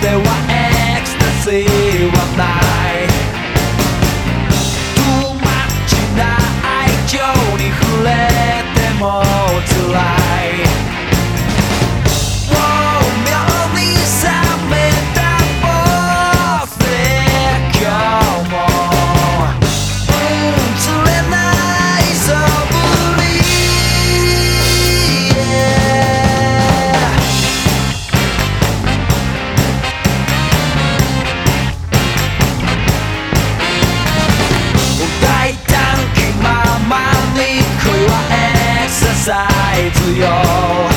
ではエクスタシーはない exercise your.